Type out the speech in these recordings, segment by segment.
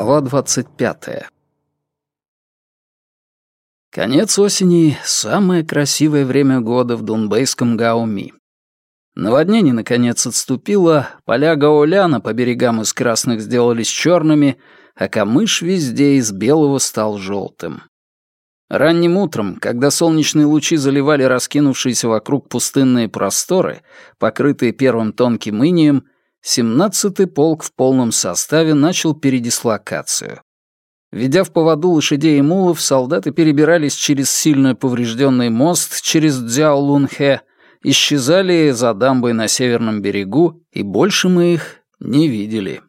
Глава двадцать пятая. Конец осени — самое красивое время года в дунбейском Гауми. Наводнение, наконец, отступило, поля Гауляна по берегам из красных сделались черными, а камыш везде из белого стал желтым. Ранним утром, когда солнечные лучи заливали раскинувшиеся вокруг пустынные просторы, покрытые первым тонким инием, семнадцатый полк в полном составе начал передислокацию. Ведя в поводу лошадей и мулов, солдаты перебирались через сильно поврежденный мост через Дзяолунхэ, исчезали за дамбой на северном берегу, и больше мы их не видели.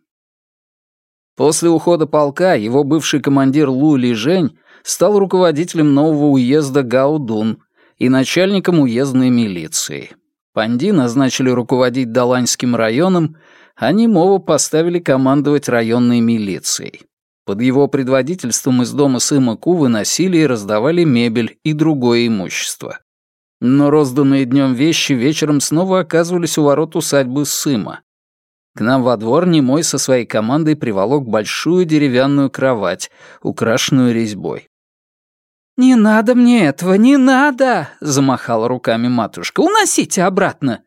После ухода полка его бывший командир Лу Ли Жень стал руководителем нового уезда Гаудун и начальником уездной милиции. Панди назначили руководить Даланьским районом, а Немова поставили командовать районной милицией. Под его предводительством из дома Сыма Ку выносили и раздавали мебель и другое имущество. Но розданные днем вещи вечером снова оказывались у ворот усадьбы Сыма. К нам во двор Немой со своей командой приволок большую деревянную кровать, украшенную резьбой. «Не надо мне этого, не надо!» — замахала руками матушка. «Уносите обратно!»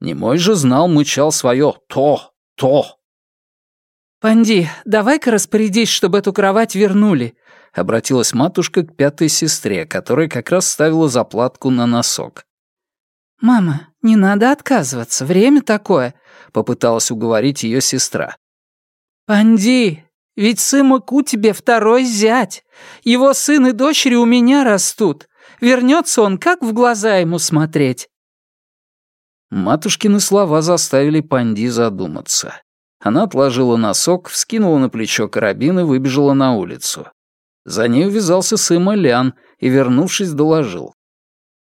Немой же знал, мычал свое «то, то». «Панди, давай-ка распорядись, чтобы эту кровать вернули», — обратилась матушка к пятой сестре, которая как раз ставила заплатку на носок. «Мама, не надо отказываться, время такое», — попыталась уговорить ее сестра. «Панди, ведь Сымаку тебе второй зять. Его сын и дочери у меня растут. Вернется он, как в глаза ему смотреть?» Матушкины слова заставили Панди задуматься. Она отложила носок, вскинула на плечо карабин и выбежала на улицу. За ней увязался Сыма Лян и, вернувшись, доложил.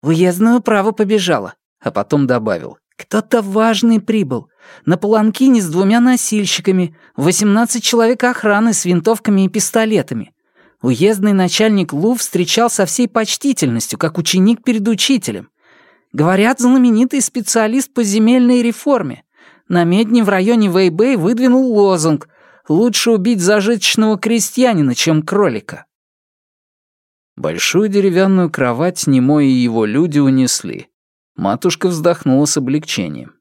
«В уездную право побежала», а потом добавил. «Кто-то важный прибыл. На паланкине с двумя носильщиками, 18 человек охраны с винтовками и пистолетами. Уездный начальник Лу встречал со всей почтительностью, как ученик перед учителем. Говорят, знаменитый специалист по земельной реформе. На медне в районе Вэйбэй выдвинул лозунг «Лучше убить зажиточного крестьянина, чем кролика». Большую деревянную кровать Немой и его люди унесли. Матушка вздохнула с облегчением.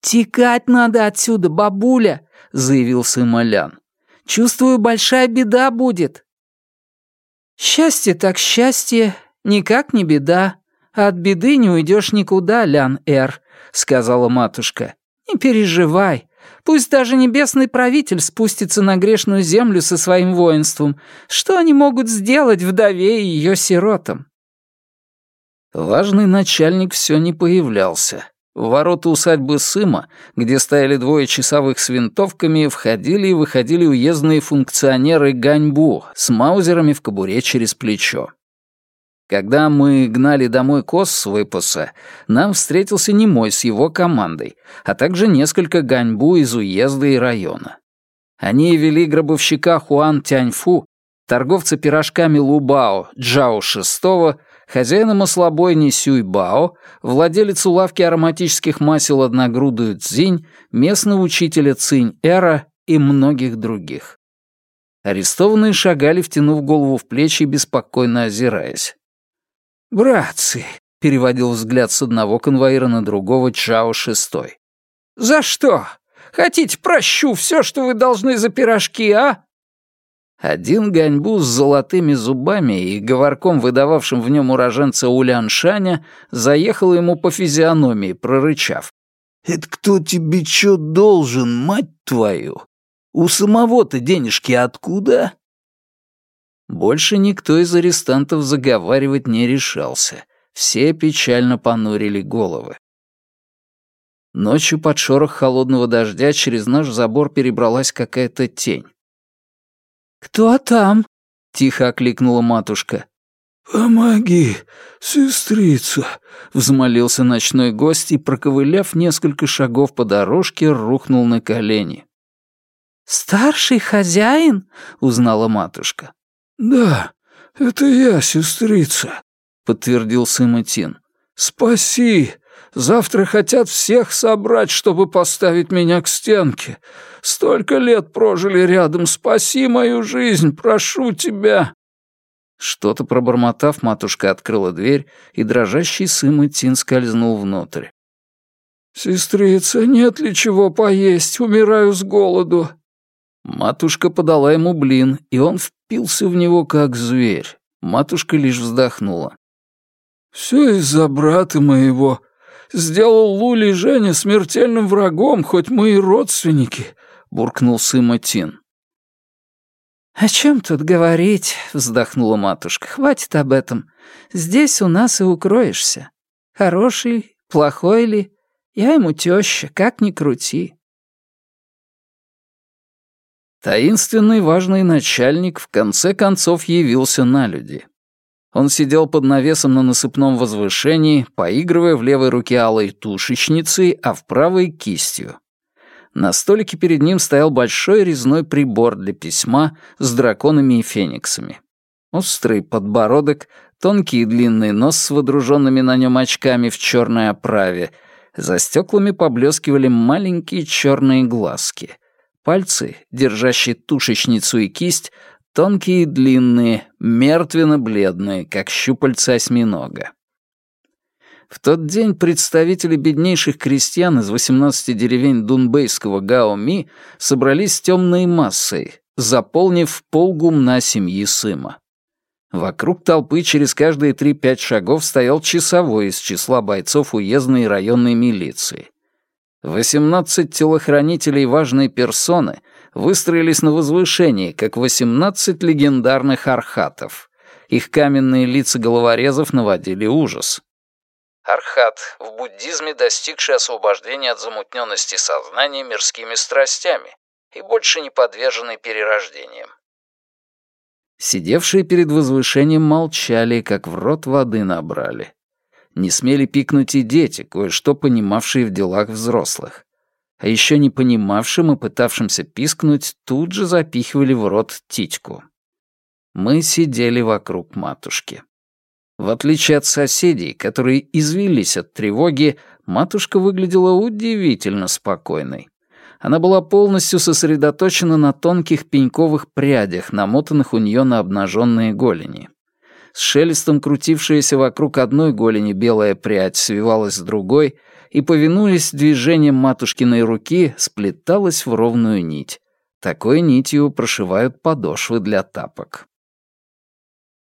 «Текать надо отсюда, бабуля!» — заявил Сымолян. «Чувствую, большая беда будет». «Счастье так счастье, никак не беда. От беды не уйдешь никуда, Лян-Эр», — сказала матушка. «Не переживай. Пусть даже небесный правитель спустится на грешную землю со своим воинством. Что они могут сделать вдове и ее сиротам?» Важный начальник все не появлялся. В ворота усадьбы Сыма, где стояли двое часовых с винтовками, входили и выходили уездные функционеры Ганьбу с маузерами в кобуре через плечо. Когда мы гнали домой коз с выпаса, нам встретился Немой с его командой, а также несколько Ганьбу из уезда и района. Они вели гробовщика Хуан Тяньфу, торговца пирожками Лубао Джао Шестого хозяина маслобойни Сюйбао, владелицу лавки ароматических масел одногрудую Цзинь, местного учителя Цинь-Эра и многих других. Арестованные шагали, втянув голову в плечи и беспокойно озираясь. «Братцы», — переводил взгляд с одного конвоира на другого Чао Шестой. «За что? Хотите, прощу все, что вы должны за пирожки, а?» Один ганьбу с золотыми зубами и говорком, выдававшим в нем уроженца Уляншаня, заехал ему по физиономии, прорычав. «Это кто тебе чё должен, мать твою? У самого-то денежки откуда?» Больше никто из арестантов заговаривать не решался. Все печально понурили головы. Ночью под шорох холодного дождя через наш забор перебралась какая-то тень. «Кто там?» — тихо окликнула матушка. «Помоги, сестрица!» — взмолился ночной гость и, проковыляв несколько шагов по дорожке, рухнул на колени. «Старший хозяин?» — узнала матушка. «Да, это я, сестрица», — подтвердил Сыматин. «Спаси! Завтра хотят всех собрать, чтобы поставить меня к стенке. Столько лет прожили рядом. Спаси мою жизнь, прошу тебя». Что-то пробормотав, матушка открыла дверь, и дрожащий сын Тин скользнул внутрь. «Сестрица, нет ли чего поесть? Умираю с голоду». Матушка подала ему блин, и он впился в него, как зверь. Матушка лишь вздохнула. «Все из-за брата моего. Сделал Лули Женя смертельным врагом, хоть мы и родственники», — буркнул Сыма Тин. «О чем тут говорить?» — вздохнула матушка. «Хватит об этом. Здесь у нас и укроешься. Хороший, плохой ли, я ему теща, как ни крути». Таинственный важный начальник в конце концов явился на люди. Он сидел под навесом на насыпном возвышении, поигрывая в левой руке алой тушечницей, а в правой — кистью. На столике перед ним стоял большой резной прибор для письма с драконами и фениксами. Острый подбородок, тонкий и длинный нос с водруженными на нем очками в черной оправе. За стеклами поблескивали маленькие черные глазки. Пальцы, держащие тушечницу и кисть, тонкие и длинные, мертвенно-бледные, как щупальца осьминога. В тот день представители беднейших крестьян из 18 деревень Дунбейского Гаоми собрались темной массой, заполнив полгумна семьи Сыма. Вокруг толпы через каждые 3-5 шагов стоял часовой из числа бойцов уездной и районной милиции. 18 телохранителей важной персоны выстроились на возвышении, как 18 легендарных архатов. Их каменные лица головорезов наводили ужас. Архат, в буддизме достигший освобождения от замутненности сознания мирскими страстями и больше не подверженный перерождениям. Сидевшие перед возвышением молчали, как в рот воды набрали. Не смели пикнуть и дети, кое-что понимавшие в делах взрослых. А еще не понимавшим и пытавшимся пискнуть тут же запихивали в рот титьку. Мы сидели вокруг матушки. В отличие от соседей, которые извелись от тревоги, матушка выглядела удивительно спокойной. Она была полностью сосредоточена на тонких пеньковых прядях, намотанных у нее на обнаженные голени. С шелестом крутившаяся вокруг одной голени белая прядь свивалась с другой и, повинуясь движением матушкиной руки, сплеталась в ровную нить. Такой нитью прошивают подошвы для тапок.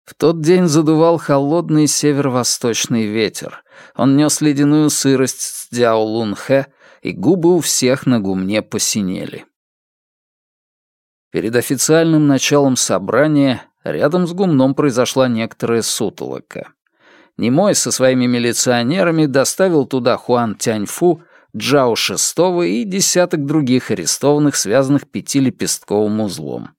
В тот день задувал холодный северо-восточный ветер. Он нес ледяную сырость с Дяолунхэ, и губы у всех на гумне посинели. Перед официальным началом собрания рядом с гумном произошла некоторая сутолока. Немой со своими милиционерами доставил туда Хуан Тяньфу, Джао Шестого и десяток других арестованных, связанных пятилепестковым узлом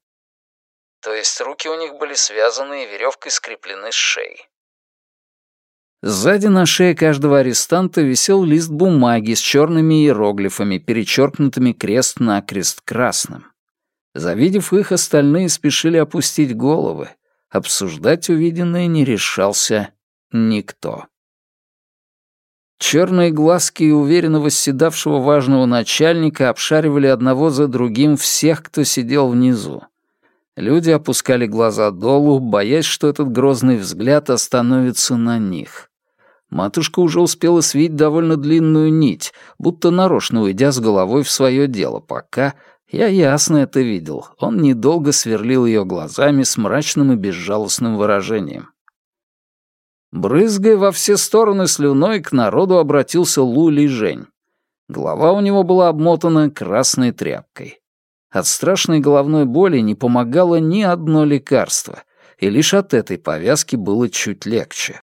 то есть руки у них были связаны и веревкой скреплены с шеей. Сзади на шее каждого арестанта висел лист бумаги с черными иероглифами, перечеркнутыми крест-накрест красным. Завидев их, остальные спешили опустить головы. Обсуждать увиденное не решался никто. Черные глазки уверенно восседавшего важного начальника обшаривали одного за другим всех, кто сидел внизу. Люди опускали глаза долу, боясь, что этот грозный взгляд остановится на них. Матушка уже успела свить довольно длинную нить, будто нарочно уйдя с головой в свое дело, пока я ясно это видел. Он недолго сверлил ее глазами с мрачным и безжалостным выражением. Брызгая во все стороны слюной, к народу обратился Лули Жень. Голова у него была обмотана красной тряпкой. От страшной головной боли не помогало ни одно лекарство, и лишь от этой повязки было чуть легче.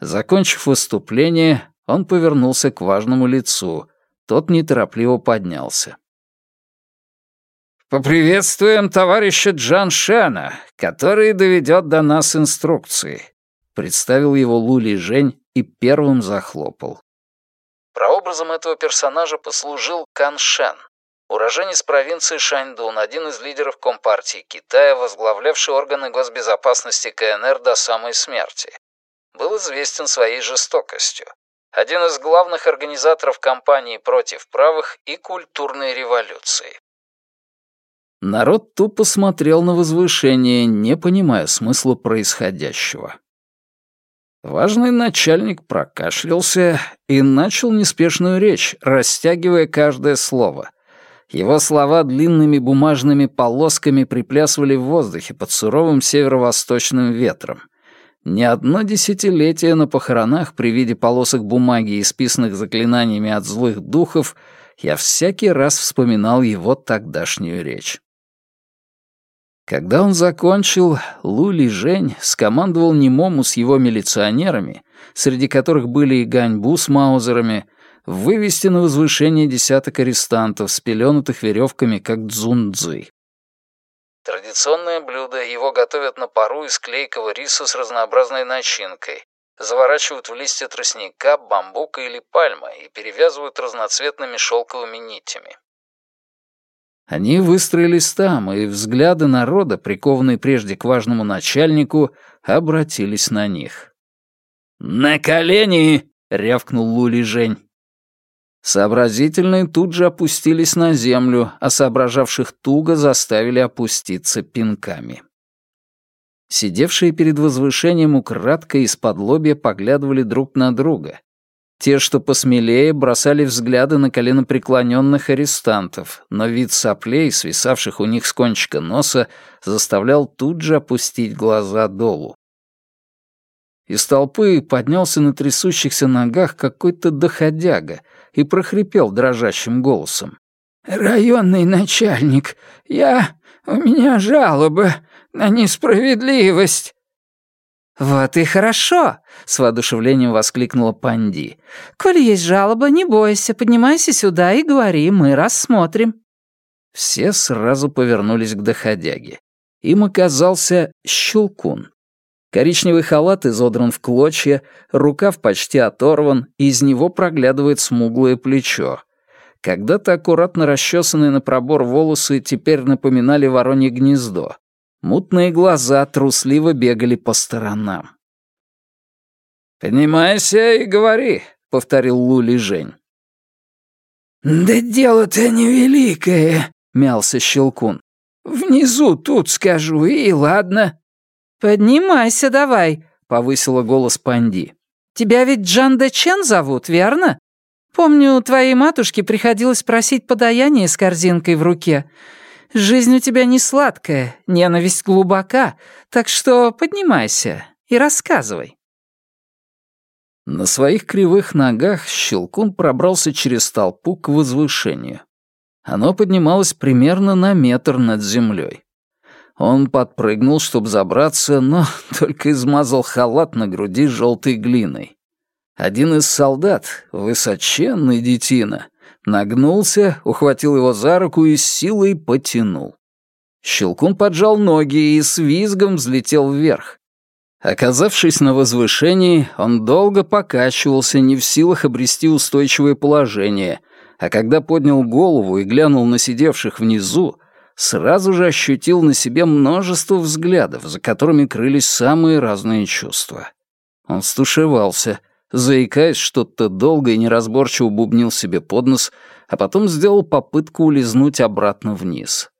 Закончив выступление, он повернулся к важному лицу. Тот неторопливо поднялся. «Поприветствуем товарища Джан Шена, который доведет до нас инструкции», — представил его Лули Жень и первым захлопал. Прообразом этого персонажа послужил Кан Шен, Уроженец провинции Шаньдун, один из лидеров Компартии Китая, возглавлявший органы госбезопасности КНР до самой смерти. Был известен своей жестокостью. один из главных организаторов кампании против правых и культурной революции. Народ тупо смотрел на возвышение, не понимая смысла происходящего. Важный начальник прокашлялся и начал неспешную речь, растягивая каждое слово. Его слова длинными бумажными полосками приплясывали в воздухе под суровым северо-восточным ветром. Ни одно десятилетие на похоронах при виде полосок бумаги, исписанных заклинаниями от злых духов, я всякий раз вспоминал его тогдашнюю речь. Когда он закончил, Лули Жень скомандовал немому с его милиционерами, среди которых были и Ганьбу с маузерами, вывести на возвышение десяток арестантов, спеленутых веревками, как дзунцзы. Традиционное блюдо, его готовят на пару из клейкого риса с разнообразной начинкой. Заворачивают в листья тростника, бамбука или пальмы и перевязывают разноцветными шелковыми нитями. Они выстроились там, и взгляды народа, прикованные прежде к важному начальнику, обратились на них. «На колени!» — рявкнул Лули Жень. Сообразительные тут же опустились на землю, а соображавших туго заставили опуститься пинками. Сидевшие перед возвышением украдкой из-под лобья поглядывали друг на друга, те, что посмелее, бросали взгляды на коленопреклоненных арестантов, но вид соплей, свисавших у них с кончика носа, заставлял тут же опустить глаза долу. Из толпы поднялся на трясущихся ногах какой-то доходяга и прохрипел дрожащим голосом. «Районный начальник, я... у меня жалоба на несправедливость». «Вот и хорошо!» — с воодушевлением воскликнула Панди. «Коли есть жалоба, не бойся, поднимайся сюда и говори, мы рассмотрим». Все сразу повернулись к доходяге. Им оказался Щелкун. Коричневый халат изодран в клочья, рукав почти оторван, и из него проглядывает смуглое плечо. Когда-то аккуратно расчесанные на пробор волосы теперь напоминали воронье гнездо. Мутные глаза трусливо бегали по сторонам. «Поднимайся и говори», — повторил Лули Жень. «Да дело-то невеликое», — мялся Щелкун. «Внизу тут скажу, и ладно». «Поднимайся давай», — повысила голос Панди. «Тебя ведь Джан Де Чен зовут, верно? Помню, твоей матушке приходилось просить подаяние с корзинкой в руке. Жизнь у тебя не сладкая, ненависть глубока, так что поднимайся и рассказывай». На своих кривых ногах Щелкун пробрался через толпу к возвышению. Оно поднималось примерно на метр над землей. Он подпрыгнул, чтобы забраться, но только измазал халат на груди желтой глиной. Один из солдат, высоченный детина, Нагнулся, ухватил его за руку и с силой потянул. Щелкун поджал ноги и с визгом взлетел вверх. Оказавшись на возвышении, он долго покачивался, не в силах обрести устойчивое положение, а когда поднял голову и глянул на сидевших внизу, сразу же ощутил на себе множество взглядов, за которыми крылись самые разные чувства. Он стушевался, заикаясь что-то долго и неразборчиво бубнил себе под нос, а потом сделал попытку улизнуть обратно вниз.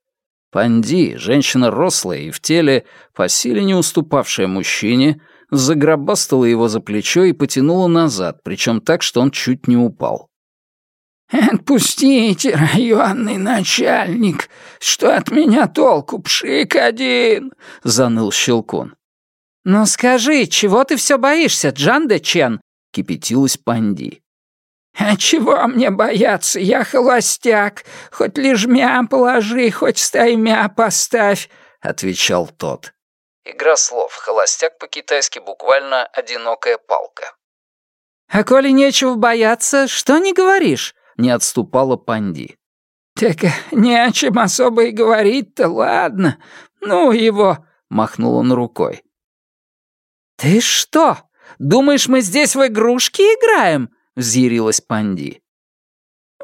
Панди, женщина рослая и в теле, по силе не уступавшая мужчине, загробастала его за плечо и потянула назад, причем так, что он чуть не упал. «Отпустите, районный начальник, что от меня толку, пшик один!» — заныл Щелкун. «Ну скажи, чего ты все боишься, Джан Де Чен?» кипятилась Панди. «А чего мне бояться? Я холостяк. Хоть лежмя положи, хоть стаймя поставь», — отвечал тот. Игра слов. Холостяк по-китайски буквально «одинокая палка». «А коли нечего бояться, что не говоришь?» — не отступала Панди. «Так не о чем особо и говорить-то, ладно. Ну его!» — махнул он рукой. «Ты что, Думаешь, мы здесь в игрушки играем?» — взъярилась Панди.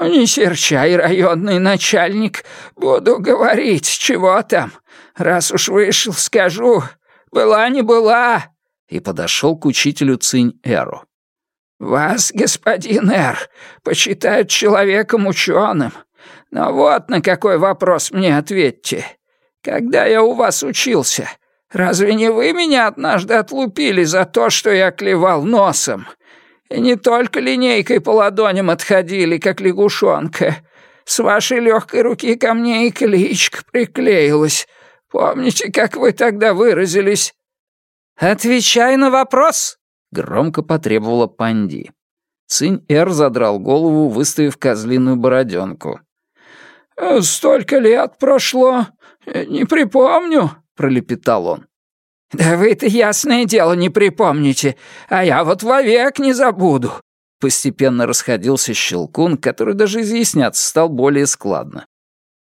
«Не серчай, районный начальник. Буду говорить, чего там. Раз уж вышел, скажу. Была не была». И подошел к учителю Цинь Эру. «Вас, господин Эр, почитают человеком ученым. Но вот на какой вопрос мне ответьте. Когда я у вас учился, разве не вы меня однажды отлупили за то, что я клевал носом? И не только линейкой по ладоням отходили, как лягушонка. С вашей легкой руки ко мне и кличка приклеилась. Помните, как вы тогда выразились?» «Отвечай на вопрос!» Громко потребовала Панди. Цинь-Эр задрал голову, выставив козлиную бороденку. «Э, «Столько лет прошло, э, не припомню», — пролепетал он. «Да вы-то ясное дело не припомните, а я вот вовек не забуду», — постепенно расходился Щелкун, который даже изъясняться стал более складно.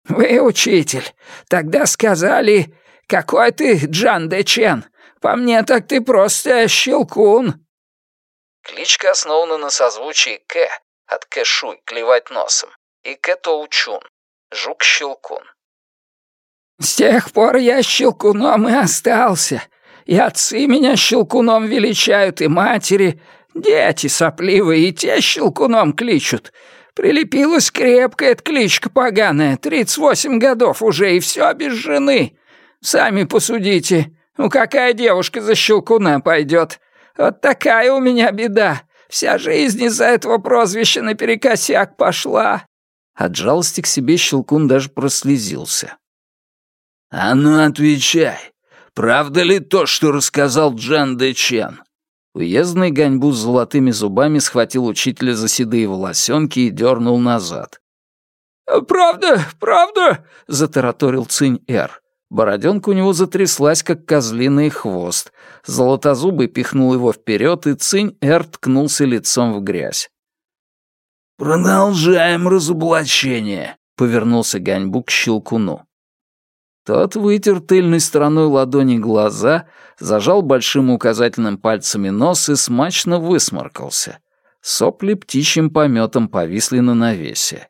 «Вы, учитель, тогда сказали, какой ты Джан Де Чен, по мне так ты просто щелкун». Кличка основана на созвучии «к» от «кэшуй» — клевать носом, и «кэтоучун» — жук-щелкун. «С тех пор я щелкуном и остался. И отцы меня щелкуном величают, и матери. Дети сопливые и те щелкуном кличут. Прилепилась крепкая эта кличка поганая, тридцать восемь годов уже, и все без жены. Сами посудите, ну какая девушка за щелкуна пойдет? Вот такая у меня беда. Вся жизнь из-за этого прозвища наперекосяк пошла». От жалости к себе щелкун даже прослезился. «А ну отвечай, правда ли то, что рассказал Джан Де Чен?» Уездный Ганьбу с золотыми зубами схватил учителя за седые волосенки и дернул назад. «Правда, правда?» — затараторил Цинь-Эр. Бороденка у него затряслась, как козлиный хвост. Золотозубый пихнул его вперед, и Цинь-Эр ткнулся лицом в грязь. «Продолжаем разоблачение», — повернулся Ганьбу к Щелкуну. Тот вытер тыльной стороной ладони глаза, зажал большим указательным пальцами нос и смачно высморкался. Сопли птичьим пометом повисли на навесе.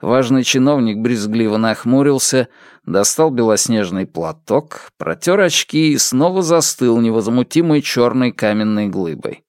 Важный чиновник брезгливо нахмурился, достал белоснежный платок, протер очки и снова застыл невозмутимой черной каменной глыбой.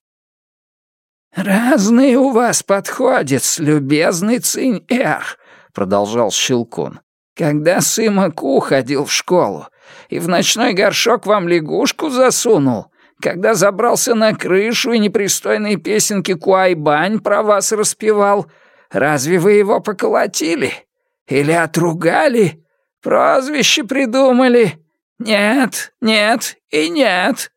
«Разные у вас подходят, любезный Цинь-Эр», — продолжал Щелкун. «Когда Сыма Ку ходил в школу и в ночной горшок вам лягушку засунул, когда забрался на крышу и непристойные песенки Куайбань про вас распевал, — Разве вы его поколотили? Или отругали? Прозвище придумали? Нет, нет и нет».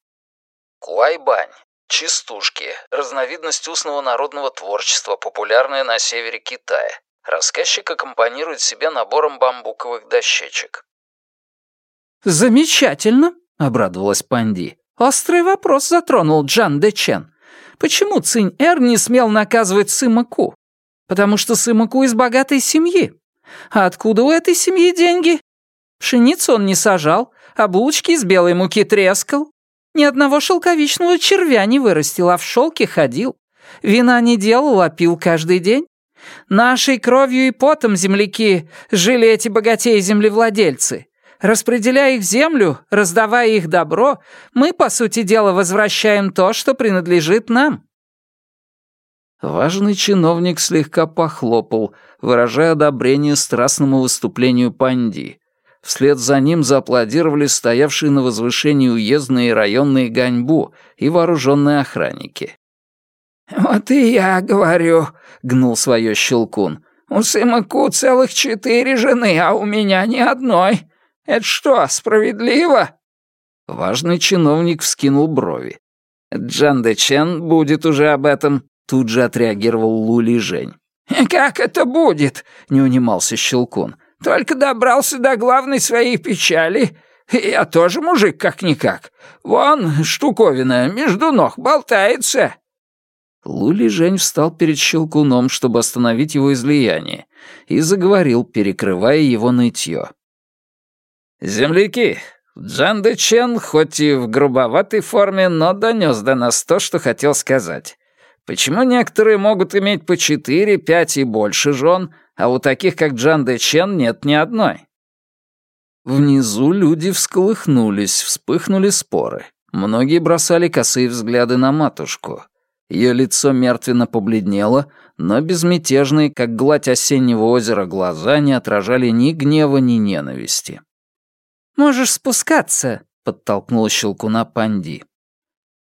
Куайбань. Частушки. Разновидность устного народного творчества, популярная на севере Китая. Рассказчик аккомпанирует себе набором бамбуковых дощечек. «Замечательно», — обрадовалась Панди. «Острый вопрос затронул Джан Де Чен. Почему Цинь-Эр не смел наказывать Сыма Ку? Потому что Сымаку из богатой семьи. А откуда у этой семьи деньги? Пшеницу он не сажал, а булочки из белой муки трескал. Ни одного шелковичного червя не вырастил, а в шелке ходил. Вина не делал, а пил каждый день. Нашей кровью и потом земляки жили эти богатеи-землевладельцы. Распределяя их землю, раздавая их добро, мы, по сути дела, возвращаем то, что принадлежит нам. Важный чиновник слегка похлопал, выражая одобрение страстному выступлению Панди. Вслед за ним зааплодировали стоявшие на возвышении уездные и районные ганьбу и вооруженные охранники. «Вот и я говорю», — гнул свое щелкун. «У Сымаку целых четыре жены, а у меня ни одной. Это что, справедливо?» Важный чиновник вскинул брови. «Джан Де Чен будет уже об этом», Тут же отреагировал Лули Жень. «Как это будет?» — не унимался Щелкун. «Только добрался до главной своей печали. Я тоже мужик как-никак. Вон, штуковина, между ног болтается». Лули Жень встал перед Щелкуном, чтобы остановить его излияние, и заговорил, перекрывая его нытье. «Земляки, Джан Де Чен, хоть и в грубоватой форме, но донес до нас то, что хотел сказать. Почему некоторые могут иметь по четыре, пять и больше жен, а у таких, как Джан Де Чен, нет ни одной? Внизу люди всколыхнулись, вспыхнули споры. Многие бросали косые взгляды на матушку. Ее лицо мертвенно побледнело, но безмятежные, как гладь осеннего озера, глаза не отражали ни гнева, ни ненависти. «Можешь спускаться», — подтолкнула щелкуна Панди.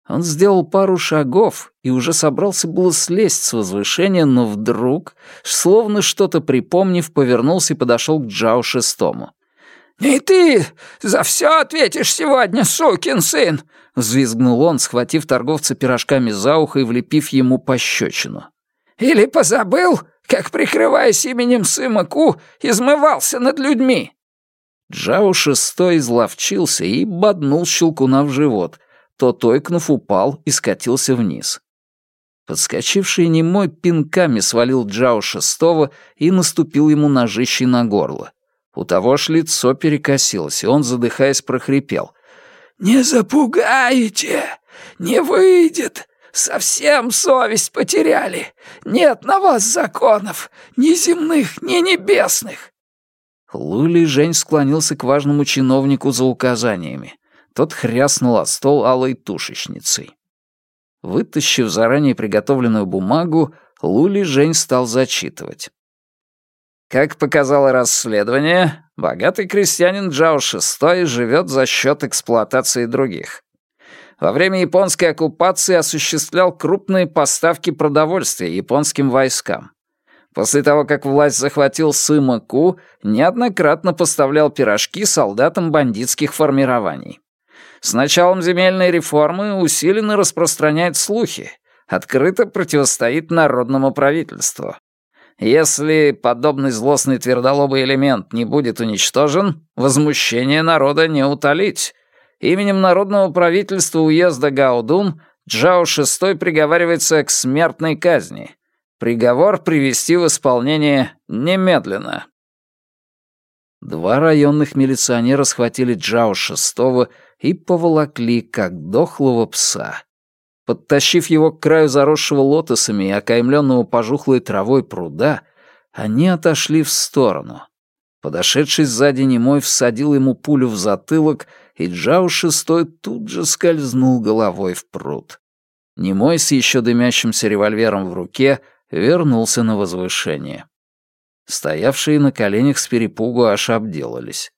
Он сделал пару шагов и уже собрался было слезть с возвышения, но вдруг, словно что-то припомнив, повернулся и подошел к Джао Шестому. «И ты за все ответишь сегодня, сукин сын!» — взвизгнул он, схватив торговца пирожками за ухо и влепив ему пощечину. «Или позабыл, как, прикрываясь именем Сыма Ку, измывался над людьми?» Джао Шестой изловчился и боднул щелкуна в живот. Тот, ойкнув, упал и скатился вниз. Подскочивший немой пинками свалил Джао Шестого и наступил ему ножищей на горло. У того ж лицо перекосилось, и он, задыхаясь, прохрипел. «Не запугаете! Не выйдет! Совсем совесть потеряли! Нет на вас законов! Ни земных, ни небесных!» Лули Жень склонился к важному чиновнику за указаниями. Тот хряснул о стол алой тушечницей. Вытащив заранее приготовленную бумагу, Лули Жень стал зачитывать. Как показало расследование, богатый крестьянин Джао VI живет за счет эксплуатации других. Во время японской оккупации осуществлял крупные поставки продовольствия японским войскам. После того, как власть захватил Сыма Ку, неоднократно поставлял пирожки солдатам бандитских формирований. С началом земельной реформы усиленно распространяет слухи, открыто противостоит народному правительству. Если подобный злостный твердолобый элемент не будет уничтожен, возмущение народа не утолить. Именем народного правительства уезда Гаудун Джао VI приговаривается к смертной казни. Приговор привести в исполнение немедленно. Два районных милиционера схватили Джао VI и поволокли, как дохлого пса. Подтащив его к краю заросшего лотосами и окаймленного пожухлой травой пруда, они отошли в сторону. Подошедший сзади немой всадил ему пулю в затылок, и Джао шестой тут же скользнул головой в пруд. Немой с еще дымящимся револьвером в руке вернулся на возвышение. Стоявшие на коленях с перепугу аж обделались.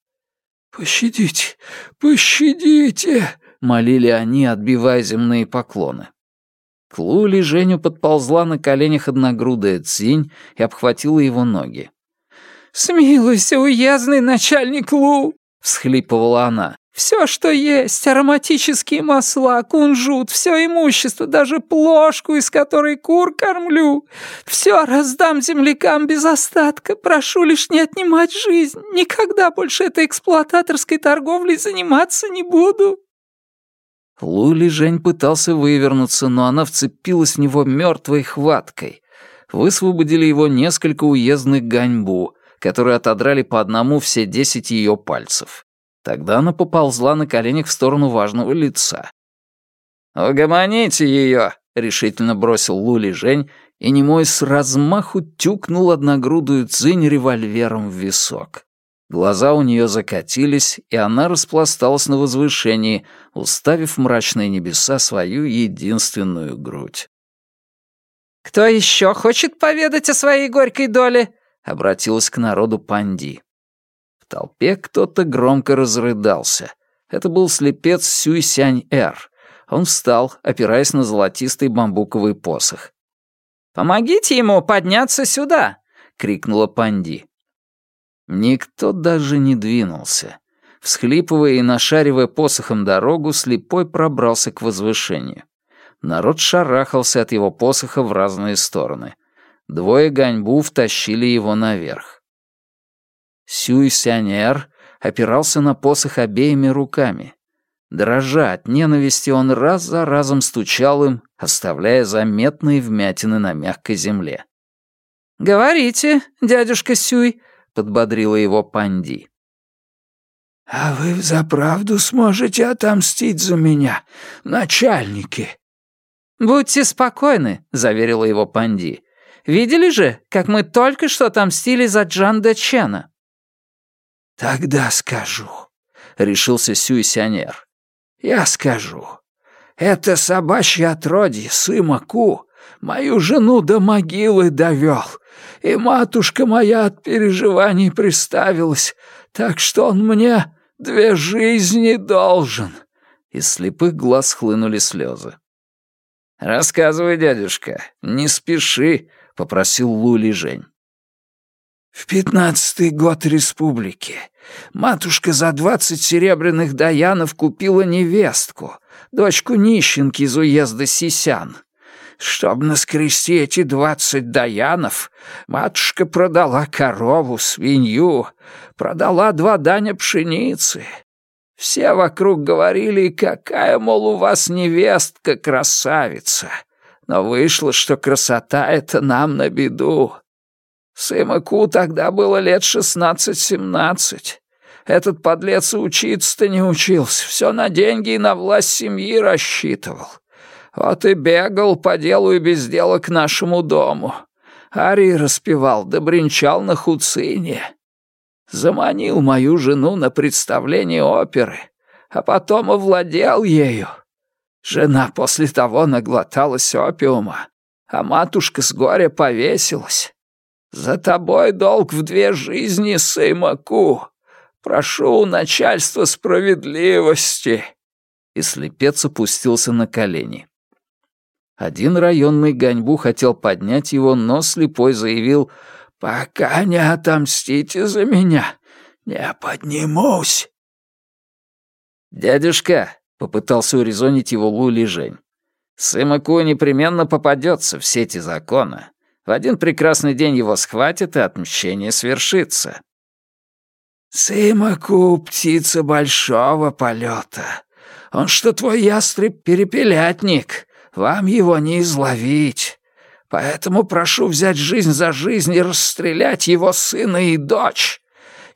«Пощадите, пощадите!» молили они, отбивая земные поклоны. К Лули Женю подползла на коленях одногрудая Цинь и обхватила его ноги. «Смилуйся, уездный начальник Лу!» — всхлипывала она. «Все, что есть, ароматические масла, кунжут, все имущество, даже плошку, из которой кур кормлю. Все раздам землякам без остатка. Прошу лишь не отнимать жизнь. Никогда больше этой эксплуататорской торговлей заниматься не буду». Лули Жень пытался вывернуться, но она вцепилась в него мертвой хваткой. Высвободили его несколько уездных ганьбу, которые отодрали по одному все десять ее пальцев. Тогда она поползла на коленях в сторону важного лица. «Угомоните ее!» — решительно бросил Лули Жень, и немой с размаху тюкнул одногрудую цинь револьвером в висок. Глаза у нее закатились, и она распласталась на возвышении, уставив в мрачные небеса свою единственную грудь. «Кто еще хочет поведать о своей горькой доле?» — обратилась к народу Панди. Толпе кто-то громко разрыдался. Это был слепец Сюй-Сянь-Эр. Он встал, опираясь на золотистый бамбуковый посох. «Помогите ему подняться сюда!» — крикнула Панди. Никто даже не двинулся. Всхлипывая и нашаривая посохом дорогу, слепой пробрался к возвышению. Народ шарахался от его посоха в разные стороны. Двое ганьбу втащили его наверх. Сюй Сянер опирался на посох обеими руками. Дрожа от ненависти, он раз за разом стучал им, оставляя заметные вмятины на мягкой земле. «Говорите, дядюшка Сюй», — подбодрила его Панди. «А вы взаправду сможете отомстить за меня, начальники?» «Будьте спокойны», — заверила его Панди. «Видели же, как мы только что отомстили за Джанда Чена?» «Тогда скажу», — решился Сюйсянер. «Я скажу. Это собачье отродье, Сыма Ку, мою жену до могилы довел, и матушка моя от переживаний приставилась, так что он мне две жизни должен». Из слепых глаз хлынули слезы. «Рассказывай, дядюшка, не спеши», — попросил Лули Жень. В пятнадцатый год республики матушка за двадцать серебряных даянов купила невестку, дочку нищенки из уезда Сисян. Чтобы наскрести эти двадцать даянов, матушка продала корову, свинью, продала два даня пшеницы. Все вокруг говорили, какая, мол, у вас невестка красавица. Но вышло, что красота — это нам на беду. Сымаку тогда было лет шестнадцать-семнадцать. Этот подлец учиться-то не учился, все на деньги и на власть семьи рассчитывал. Вот и бегал по делу и без дела к нашему дому. Арии распевал, да бренчал на хуцине. Заманил мою жену на представление оперы, а потом овладел ею. Жена после того наглоталась опиума, а матушка с горя повесилась. «За тобой долг в две жизни, Саймаку. Прошу у начальства справедливости». И слепец опустился на колени. Один районный Ганьбу хотел поднять его, но слепой заявил «Пока не отомстите за меня, не поднимусь». «Дядюшка», — попытался урезонить его Лули Жень, «Сымаку непременно попадется в сети закона. В один прекрасный день его схватят, и отмщение свершится. «Сымаку — птица большого полета. Он что твой ястреб-перепелятник, вам его не изловить. Поэтому прошу взять жизнь за жизнь и расстрелять его сына и дочь.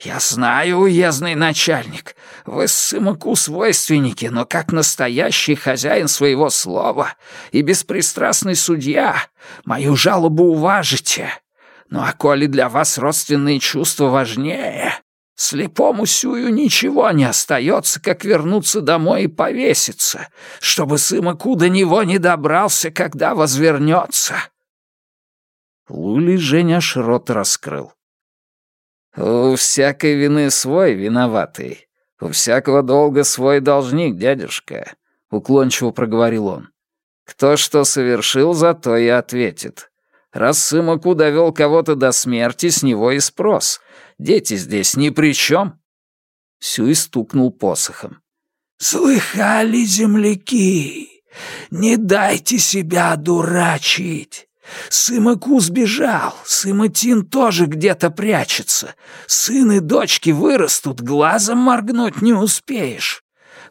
«Я знаю, уездный начальник, вы Сымаку свойственники, но как настоящий хозяин своего слова и беспристрастный судья мою жалобу уважите. Ну а коли для вас родственные чувства важнее, слепому Сюю ничего не остается, как вернуться домой и повеситься, чтобы Сымаку до него не добрался, когда возвернется». Лули Женя аж рот раскрыл. «У всякой вины свой виноватый. У всякого долга свой должник, дядюшка», — уклончиво проговорил он. «Кто что совершил, за то и ответит. Раз Сымаку довел кого-то до смерти, с него и спрос. Дети здесь ни при чем». Сюй стукнул посохом. «Слыхали, земляки? Не дайте себя дурачить. Сымаку сбежал, Сыматин тоже где-то прячется. Сын и дочки вырастут, глазом моргнуть не успеешь.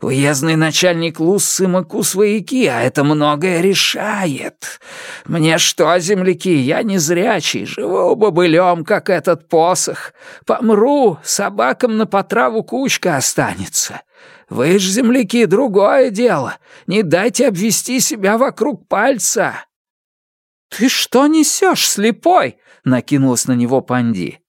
Уездный начальник Лус Сымаку свояки, а это многое решает. Мне что, земляки, я не зрячий, живу бобылем, как этот посох. Помру, собакам на потраву кучка останется. Вы ж, земляки, другое дело. Не дайте обвести себя вокруг пальца. «Ты что несешь, слепой?» — накинулась на него Панди.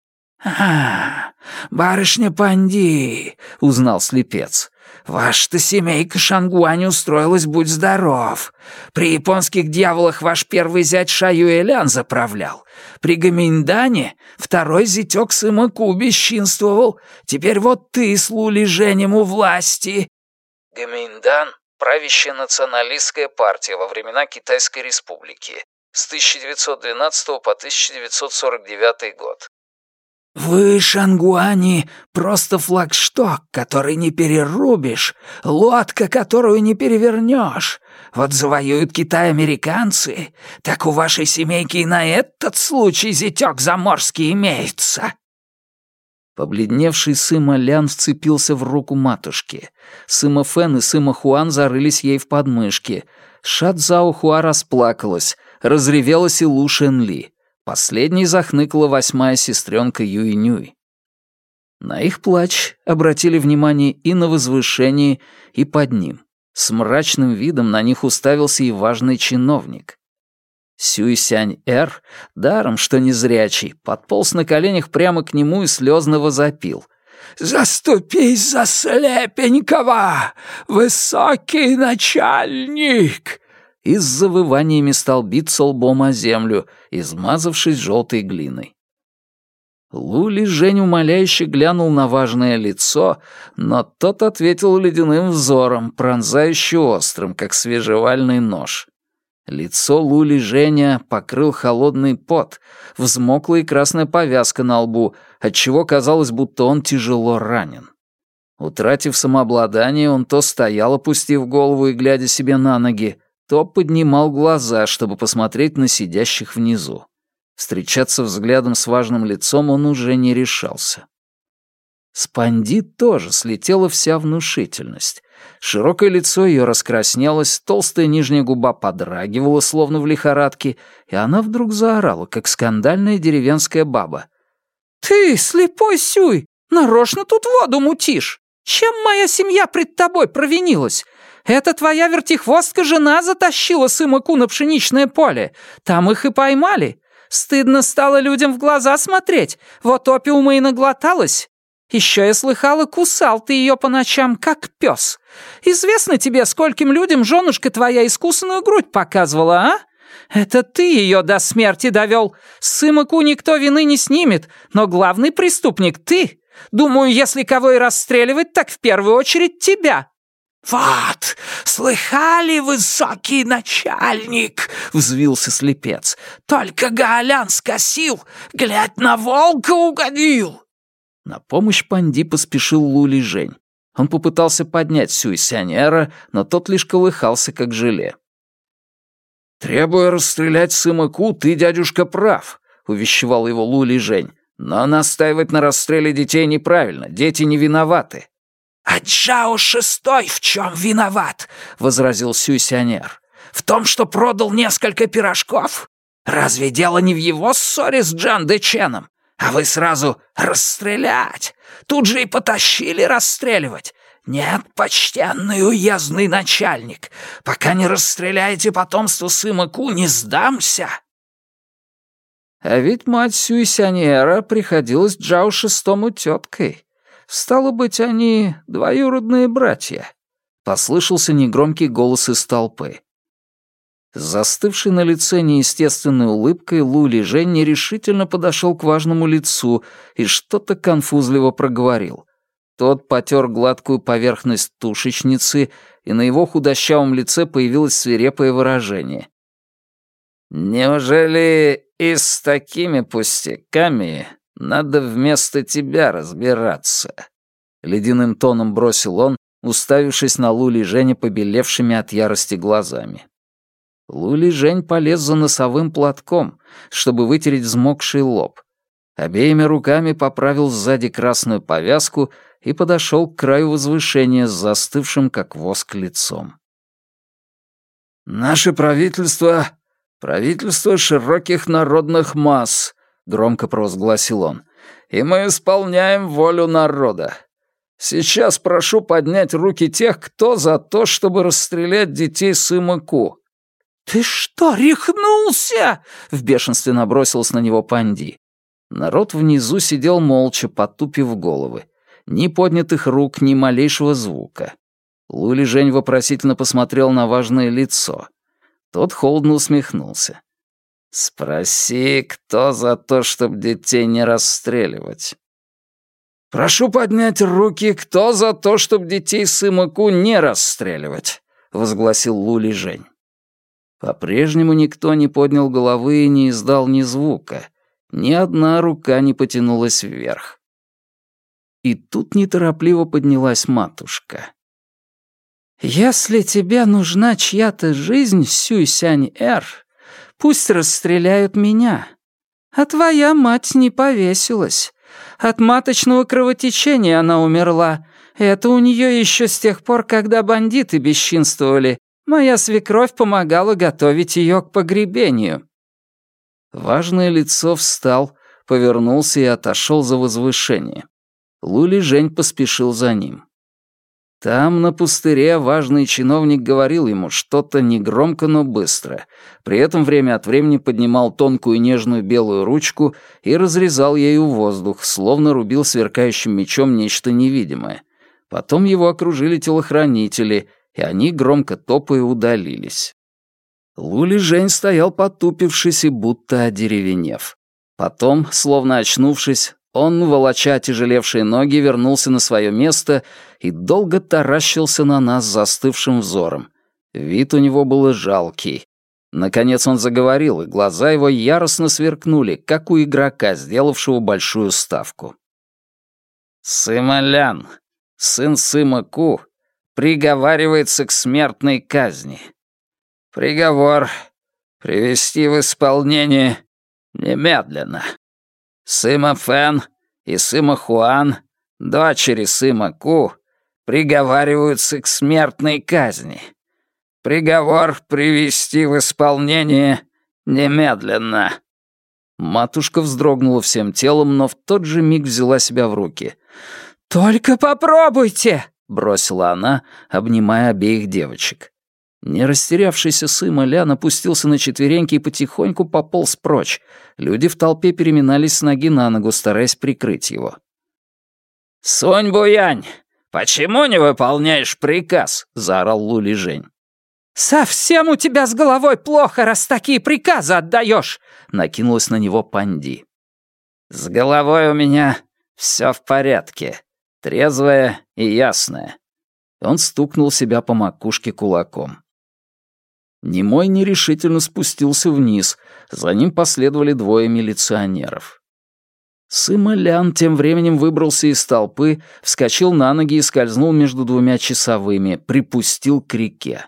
«А, барышня Панди», — узнал слепец. «Ваша-то семейка Шангуань устроилась, будь здоров. При японских дьяволах ваш первый зять Шаюэлян заправлял. При Гаминдане второй зятёк Сымаку бесчинствовал. Теперь вот ты с Лули Женем у власти». Гаминдан — правящая националистская партия во времена Китайской Республики с 1912 по 1949 год. «Вы, Шангуани, просто флагшток, который не перерубишь, лодка, которую не перевернешь. Вот завоюют Китай американцы, так у вашей семейки и на этот случай зятёк заморский имеется». Побледневший Сыма Лян вцепился в руку матушки. Сыма Фэн и Сыма Хуан зарылись ей в подмышки. Шадзао Хуа расплакалась, разревелась и Лу Шен. Последней захныкала восьмая сестренка Юй Нюй. На их плач обратили внимание и на возвышении, и под ним. С мрачным видом на них уставился и важный чиновник. Сюй Сянь-Эр, даром что незрячий, подполз на коленях прямо к нему и слезно возопил. Заступись за слепенького, высокий начальник!» И с завываниями стал биться лбом о землю, измазавшись желтой глиной. Лули Жень умоляюще глянул на важное лицо, но тот ответил ледяным взором, пронзающе острым, как свежевальный нож. Лицо Лули Женя покрыл холодный пот, взмокла и красная повязка на лбу, отчего казалось, будто он тяжело ранен. Утратив самообладание, он то стоял, опустив голову и глядя себе на ноги, то поднимал глаза, чтобы посмотреть на сидящих внизу. Встречаться взглядом с важным лицом он уже не решался. С Панди тоже слетела вся внушительность. Широкое лицо ее раскраснелось, толстая нижняя губа подрагивала, словно в лихорадке, и она вдруг заорала, как скандальная деревенская баба. «Ты, слепой сюй, нарочно тут воду мутишь! Чем моя семья пред тобой провинилась? Это твоя вертихвостка жена затащила Сымаку на пшеничное поле. Там их и поймали. Стыдно стало людям в глаза смотреть. Вот опиума и наглоталась. Еще я слыхала, кусал ты ее по ночам, как пес. Известно тебе, скольким людям женушка твоя искусанную грудь показывала, а? Это ты ее до смерти довел. Сымаку никто вины не снимет, но главный преступник ты. Думаю, если кого и расстреливать, так в первую очередь тебя. «Вот, слыхали, высокий начальник!» — взвился слепец. «Только Гаолян скосил, глядь, на волка угодил!» На помощь Панди поспешил Лули Жень. Он попытался поднять Сюйсянера, но тот лишь колыхался, как желе. «Требуя расстрелять Сымаку, ты, дядюшка, прав», — увещевал его Лули Жень. «Но настаивать на расстреле детей неправильно, дети не виноваты. «А Джао Шестой в чем виноват?» — возразил Сюсянер. «В том, что продал несколько пирожков? Разве дело не в его ссоре с Джан Дэченом? А вы сразу расстрелять! Тут же и потащили расстреливать. Нет, почтенный уездный начальник, пока не расстреляете потомство Сымаку, не сдамся!» А ведь мать Сюйсянера приходилась Джао Шестому теткой. Стало быть, они двоюродные братья. Послышался негромкий голос из толпы. Застывший на лице неестественной улыбкой, Лули Жень нерешительно подошел к важному лицу и что-то конфузливо проговорил. Тот потер гладкую поверхность тушечницы, и на его худощавом лице появилось свирепое выражение. «Неужели и с такими пустяками надо вместо тебя разбираться», — ледяным тоном бросил он, уставившись на Лули Женя побелевшими от ярости глазами. Лули Жень полез за носовым платком, чтобы вытереть взмокший лоб. Обеими руками поправил сзади красную повязку и подошел к краю возвышения с застывшим, как воск, лицом. «Наше правительство — правительство широких народных масс», громко провозгласил он. «И мы исполняем волю народа. Сейчас прошу поднять руки тех, кто за то, чтобы расстрелять детей Сымаку». «Ты что, рехнулся?» — в бешенстве набросилась на него Панди. Народ внизу сидел молча, потупив головы. Ни поднятых рук, ни малейшего звука. Лули Жень вопросительно посмотрел на важное лицо. Тот холодно усмехнулся. «Спроси, кто за то, чтобы детей не расстреливать?» «Прошу поднять руки, кто за то, чтобы детей Сымаку не расстреливать?» — возгласил Лули Жень. По-прежнему никто не поднял головы и не издал ни звука. Ни одна рука не потянулась вверх. И тут неторопливо поднялась матушка. «Если тебе нужна чья-то жизнь, Сюй-Сянь-Эр, Пусть расстреляют меня. А твоя мать не повесилась. От маточного кровотечения она умерла. Это у нее еще с тех пор, когда бандиты бесчинствовали. Моя свекровь помогала готовить ее к погребению». Важное лицо встал, повернулся и отошел за возвышение. Лули Жень поспешил за ним. Там, на пустыре, важный чиновник говорил ему что-то негромко, но быстро. При этом время от времени поднимал тонкую нежную белую ручку и разрезал ею воздух, словно рубил сверкающим мечом нечто невидимое. Потом его окружили телохранители, и они, громко топая, удалились. Лули Жень стоял потупившись и будто одеревенев. Потом, словно очнувшись, он, волоча тяжелевшие ноги, вернулся на свое место и долго таращился на нас застывшим взором. Вид у него был жалкий. Наконец он заговорил, и глаза его яростно сверкнули, как у игрока, сделавшего большую ставку. «Сымолян, сын Сыма Ку, приговаривается к смертной казни. Приговор привести в исполнение немедленно». Сыма Фэн и Сыма Хуан, дочери Сыма Ку, приговариваются к смертной казни. Приговор привести в исполнение немедленно». Матушка вздрогнула всем телом, но в тот же миг взяла себя в руки. «Только попробуйте!» — бросила она, обнимая обеих девочек. Не растерявшийся сын Лян опустился на четвереньки и потихоньку пополз прочь. Люди в толпе переминались с ноги на ногу, стараясь прикрыть его. «Сонь Буянь, почему не выполняешь приказ?» — заорал Лули Жень. «Совсем у тебя с головой плохо, раз такие приказы отдаешь!» — накинулась на него Панди. «С головой у меня все в порядке, трезвая и ясная». Он стукнул себя по макушке кулаком. Немой нерешительно спустился вниз, за ним последовали двое милиционеров. Сыма Лян тем временем выбрался из толпы, вскочил на ноги и скользнул между двумя часовыми, припустил к реке.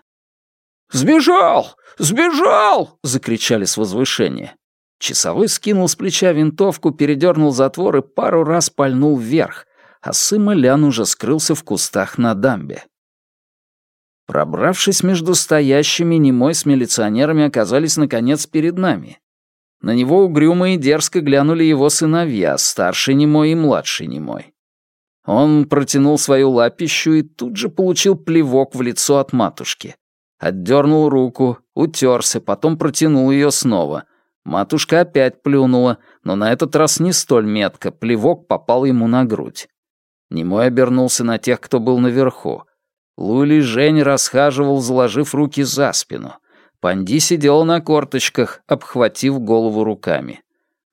«Сбежал! Сбежал!» — закричали с возвышения. Часовой скинул с плеча винтовку, передернул затвор и пару раз пальнул вверх, а Сыма Лян уже скрылся в кустах на дамбе. Пробравшись между стоящими, немой с милиционерами оказались, наконец, перед нами. На него угрюмо и дерзко глянули его сыновья, старший немой и младший немой. Он протянул свою лапищу и тут же получил плевок в лицо от матушки. Отдернул руку, утерся, потом протянул ее снова. Матушка опять плюнула, но на этот раз не столь метко, плевок попал ему на грудь. Немой обернулся на тех, кто был наверху. Лули Жень расхаживал, заложив руки за спину. Панди сидела на корточках, обхватив голову руками.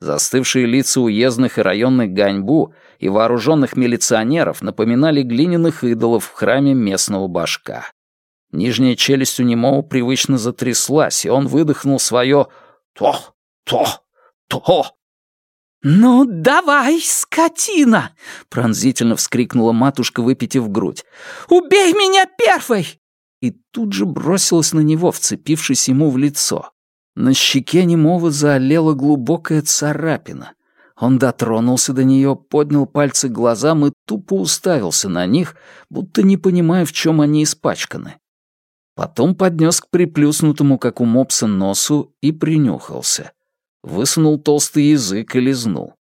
Застывшие лица уездных и районных ганьбу и вооруженных милиционеров напоминали глиняных идолов в храме местного башка. Нижняя челюсть у немого привычно затряслась, и он выдохнул свое «то, то, то». «Ну, давай, скотина!» — пронзительно вскрикнула матушка, выпитив грудь. «Убей меня первой!» И тут же бросилась на него, вцепившись ему в лицо. На щеке немого заолела глубокая царапина. Он дотронулся до нее, поднял пальцы к глазам и тупо уставился на них, будто не понимая, в чем они испачканы. Потом поднес к приплюснутому, как у мопса, носу и принюхался высунул толстый язык и лизнул.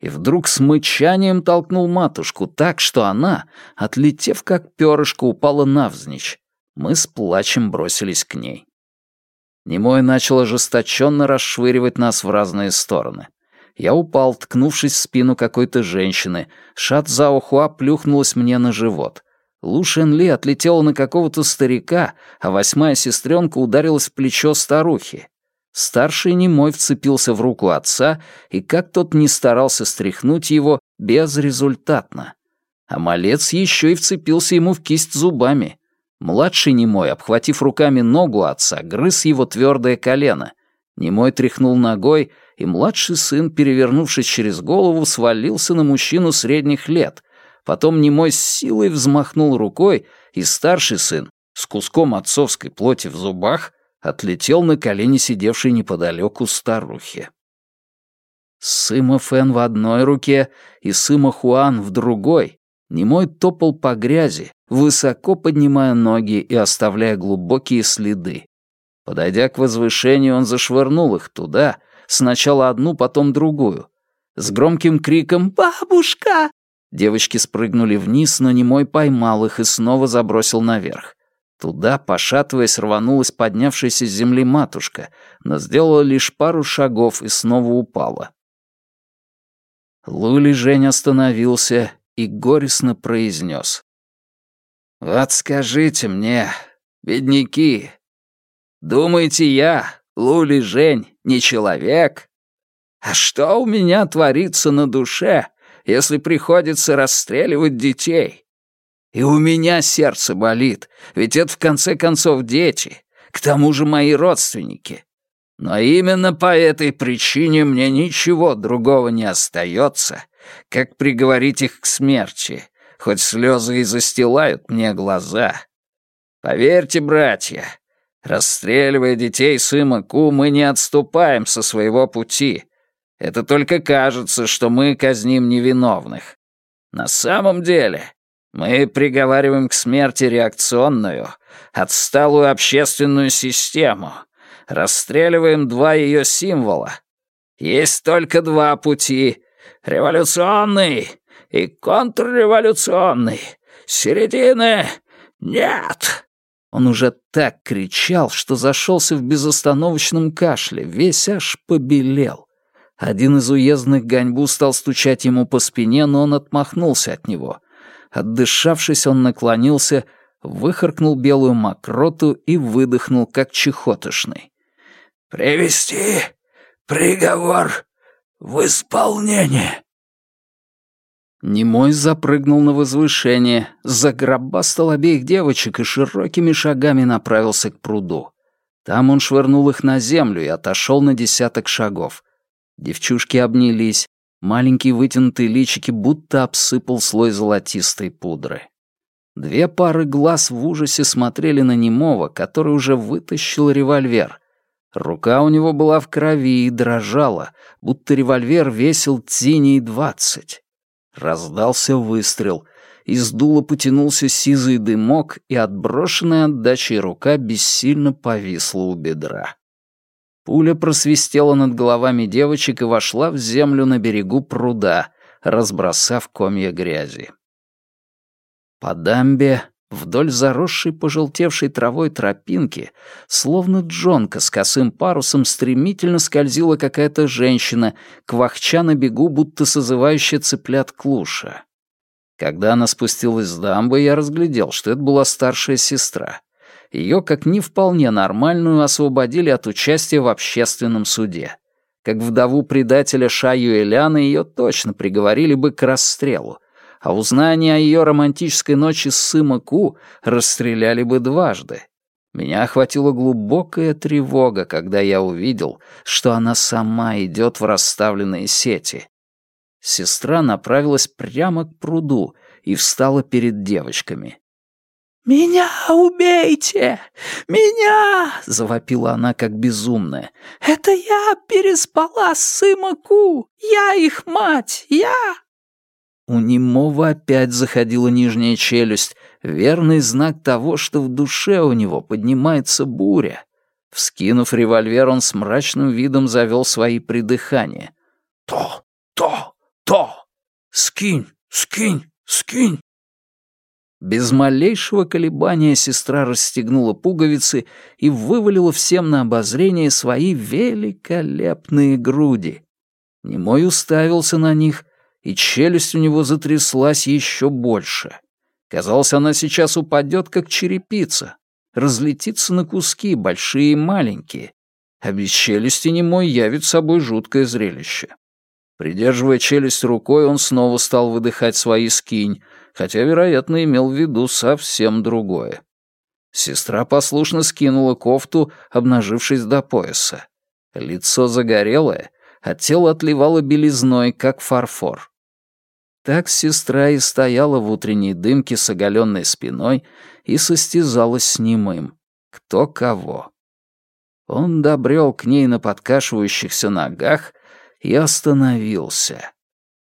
И вдруг с мычанием толкнул матушку так, что она, отлетев как перышко, упала навзничь. Мы с плачем бросились к ней. Немой начал ожесточенно расшвыривать нас в разные стороны. Я упал, ткнувшись в спину какой-то женщины. Шат Заохуа плюхнулась мне на живот. Лу Шен Ли отлетела на какого-то старика, а восьмая сестренка ударилась в плечо старухи. Старший немой вцепился в руку отца, и как тот не старался стряхнуть его, безрезультатно. А малец еще и вцепился ему в кисть зубами. Младший немой, обхватив руками ногу отца, грыз его твердое колено. Немой тряхнул ногой, и младший сын, перевернувшись через голову, свалился на мужчину средних лет. Потом немой с силой взмахнул рукой, и старший сын, с куском отцовской плоти в зубах, отлетел на колени сидевшей неподалеку старухи. Сыма Фэн в одной руке и Сыма Хуан в другой. Немой топал по грязи, высоко поднимая ноги и оставляя глубокие следы. Подойдя к возвышению, он зашвырнул их туда, сначала одну, потом другую. С громким криком «Бабушка!» Девочки спрыгнули вниз, но немой поймал их и снова забросил наверх. Туда, пошатываясь, рванулась поднявшаяся с земли матушка, но сделала лишь пару шагов и снова упала. Лули Жень остановился и горестно произнес. «Вот скажите мне, бедняки, думаете я, Лули Жень, не человек? А что у меня творится на душе, если приходится расстреливать детей? И у меня сердце болит, ведь это в конце концов дети, к тому же мои родственники. Но именно по этой причине мне ничего другого не остается, как приговорить их к смерти, хоть слезы и застилают мне глаза. Поверьте, братья, расстреливая детей сына Ку, мы не отступаем со своего пути. Это только кажется, что мы казним невиновных. На самом деле мы приговариваем к смерти реакционную, отсталую общественную систему, расстреливаем два ее символа. Есть только два пути — революционный и контрреволюционный. Середины нет. Он уже так кричал, что зашелся в безостановочном кашле, весь аж побелел. Один из уездных гоньбу стал стучать ему по спине, но он отмахнулся от него — Отдышавшись, он наклонился, выхаркнул белую мокроту и выдохнул, как чехотошный. «Привести приговор в исполнение!» Немой запрыгнул на возвышение, загробастал обеих девочек и широкими шагами направился к пруду. Там он швырнул их на землю и отошел на десяток шагов. Девчушки обнялись, Маленькие вытянутые личики будто обсыпал слой золотистой пудры. Две пары глаз в ужасе смотрели на немого, который уже вытащил револьвер. Рука у него была в крови и дрожала, будто револьвер весил тиней двадцать. Раздался выстрел. Из дула потянулся сизый дымок, и отброшенная отдачей рука бессильно повисла у бедра. Пуля просвистела над головами девочек и вошла в землю на берегу пруда, разбросав комья грязи. По дамбе, вдоль заросшей пожелтевшей травой тропинки, словно джонка с косым парусом, стремительно скользила какая-то женщина, квахча на бегу, будто созывающая цыплят клуша. Когда она спустилась с дамбы, я разглядел, что это была старшая сестра ее как не вполне нормальную освободили от участия в общественном суде. Как вдову предателя Шаю Эляна ее точно приговорили бы к расстрелу, а узнание о ее романтической ночи с Сыма Ку расстреляли бы дважды. Меня охватила глубокая тревога, когда я увидел, что она сама идет в расставленные сети. Сестра направилась прямо к пруду и встала перед девочками. «Меня убейте! Меня!» — завопила она как безумная. «Это я переспала с Сымаку! Я их мать! Я!» У немого опять заходила нижняя челюсть, верный знак того, что в душе у него поднимается буря. Вскинув револьвер, он с мрачным видом завел свои придыхания. «То! То! То! Скинь! Скинь! Скинь!» Без малейшего колебания сестра расстегнула пуговицы и вывалила всем на обозрение свои великолепные груди. Немой уставился на них, и челюсть у него затряслась еще больше. Казалось, она сейчас упадет, как черепица, разлетится на куски, большие и маленькие, а без челюсти немой явит собой жуткое зрелище. Придерживая челюсть рукой, он снова стал выдыхать свои скинь, хотя, вероятно, имел в виду совсем другое. Сестра послушно скинула кофту, обнажившись до пояса. Лицо загорелое, а тело отливало белизной, как фарфор. Так сестра и стояла в утренней дымке с оголенной спиной и состязалась с немым. Кто кого. Он добрел к ней на подкашивающихся ногах и остановился.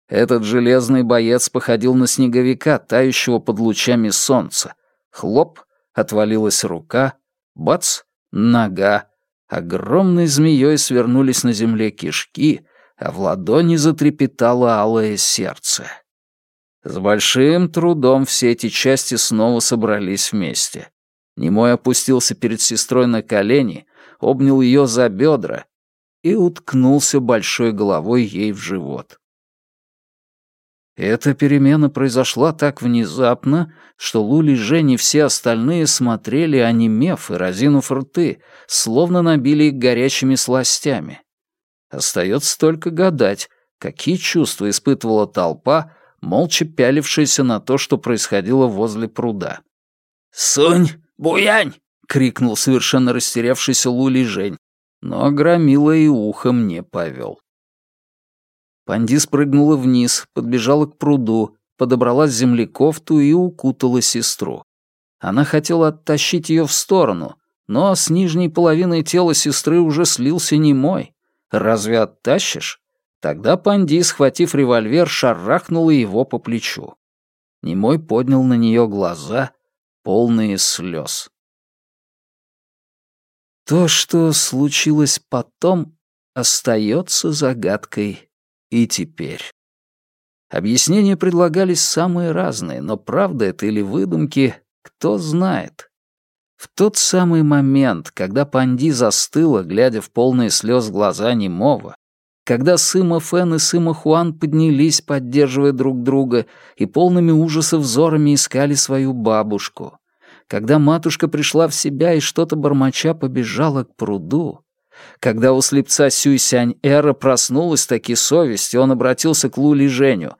Этот железный боец походил на снеговика, тающего под лучами солнца. Хлоп, отвалилась рука, бац, нога. Огромной змеей свернулись на земле кишки, а в ладони затрепетало алое сердце. С большим трудом все эти части снова собрались вместе. Немой опустился перед сестрой на колени, обнял ее за бедра и уткнулся большой головой ей в живот. Эта перемена произошла так внезапно, что Лули, Жень и все остальные смотрели, онемев и разинув рты, словно набили их горячими сластями. Остается только гадать, какие чувства испытывала толпа, молча пялившаяся на то, что происходило возле пруда. «Сунь, буянь!» — крикнул совершенно растерявшийся Лули Жень, но громила и ухом не повел. Панди спрыгнула вниз, подбежала к пруду, подобрала с земли кофту и укутала сестру. Она хотела оттащить ее в сторону, но с нижней половиной тела сестры уже слился немой. Разве оттащишь? Тогда Панди, схватив револьвер, шарахнула его по плечу. Немой поднял на нее глаза, полные слез. То, что случилось потом, остается загадкой и теперь. Объяснения предлагались самые разные, но правда это или выдумки, кто знает. В тот самый момент, когда Панди застыла, глядя в полные слез глаза немого, когда Сыма Фен и Сыма Хуан поднялись, поддерживая друг друга, и полными ужаса взорами искали свою бабушку, когда матушка пришла в себя и что-то бормоча побежала к пруду, когда у слепца Сюй-Сянь-Эра проснулась таки совесть, и он обратился к Лули Женю.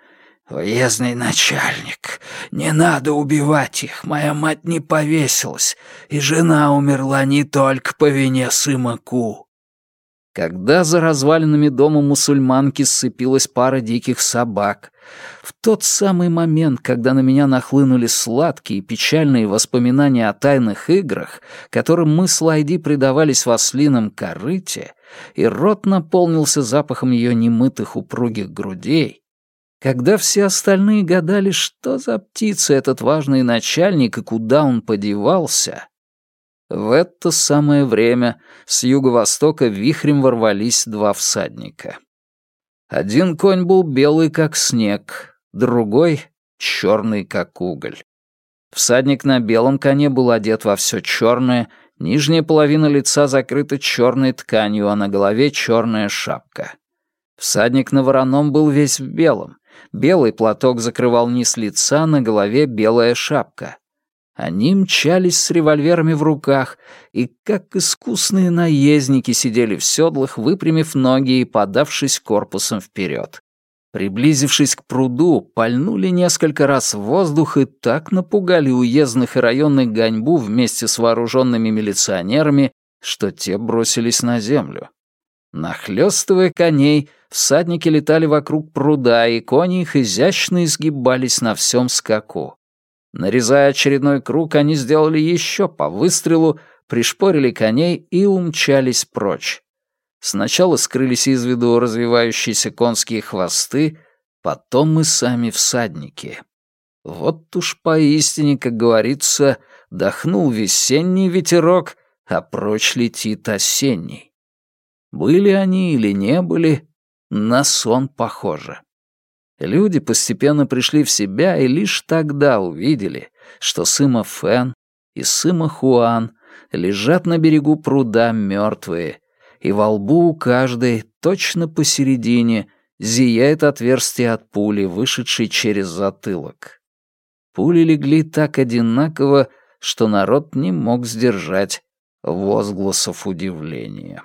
«Уездный начальник, не надо убивать их, моя мать не повесилась, и жена умерла не только по вине Сыма Ку». Когда за развалинами дома мусульманки сцепилась пара диких собак, в тот самый момент, когда на меня нахлынули сладкие и печальные воспоминания о тайных играх, которым мы с Лайди предавались в ослином корыте, и рот наполнился запахом ее немытых упругих грудей, когда все остальные гадали, что за птица этот важный начальник и куда он подевался, в это самое время с юго-востока вихрем ворвались два всадника. Один конь был белый, как снег, другой — черный, как уголь. Всадник на белом коне был одет во все черное, нижняя половина лица закрыта черной тканью, а на голове черная шапка. Всадник на вороном был весь в белом. Белый платок закрывал низ лица, на голове белая шапка. Они мчались с револьверами в руках и, как искусные наездники, сидели в седлах, выпрямив ноги и подавшись корпусом вперед. Приблизившись к пруду, пальнули несколько раз в воздух и так напугали уездных и районных гоньбу вместе с вооруженными милиционерами, что те бросились на землю. Нахлёстывая коней, всадники летали вокруг пруда, и кони их изящно изгибались на всем скаку. Нарезая очередной круг, они сделали еще по выстрелу, пришпорили коней и умчались прочь. Сначала скрылись из виду развивающиеся конские хвосты, потом мы сами всадники. Вот уж поистине, как говорится, дохнул весенний ветерок, а прочь летит осенний. Были они или не были, на сон похоже. Люди постепенно пришли в себя и лишь тогда увидели, что Сыма Фэн и Сыма Хуан лежат на берегу пруда мертвые, и во лбу у каждой, точно посередине, зияет отверстие от пули, вышедшей через затылок. Пули легли так одинаково, что народ не мог сдержать возгласов удивления.